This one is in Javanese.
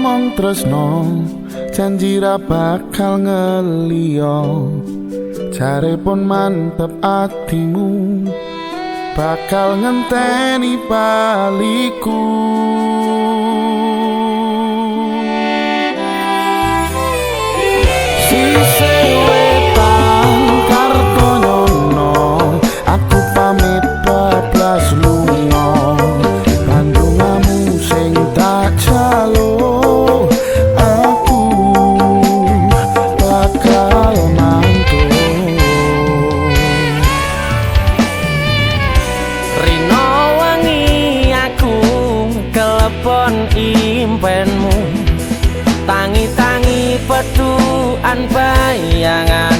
ngomong tresno janji ra bakal ngeliyo jare pun mantep atimu bakal ngenteni baliku impenmu. Tangi-tangi peduan bayanganmu